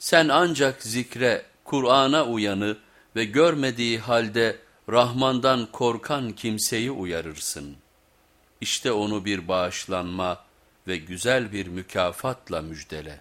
Sen ancak zikre, Kur'an'a uyanı ve görmediği halde Rahman'dan korkan kimseyi uyarırsın. İşte onu bir bağışlanma ve güzel bir mükafatla müjdele.